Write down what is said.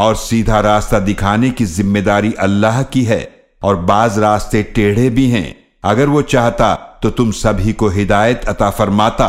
और सीधा रास्ता दिखाने की ज़िम्मेदारी अल्लाह की है और बाज रास्ते टेढ़े भी हैं। अगर वो चाहता तो तुम सभी को हिदायत अता फरमाता।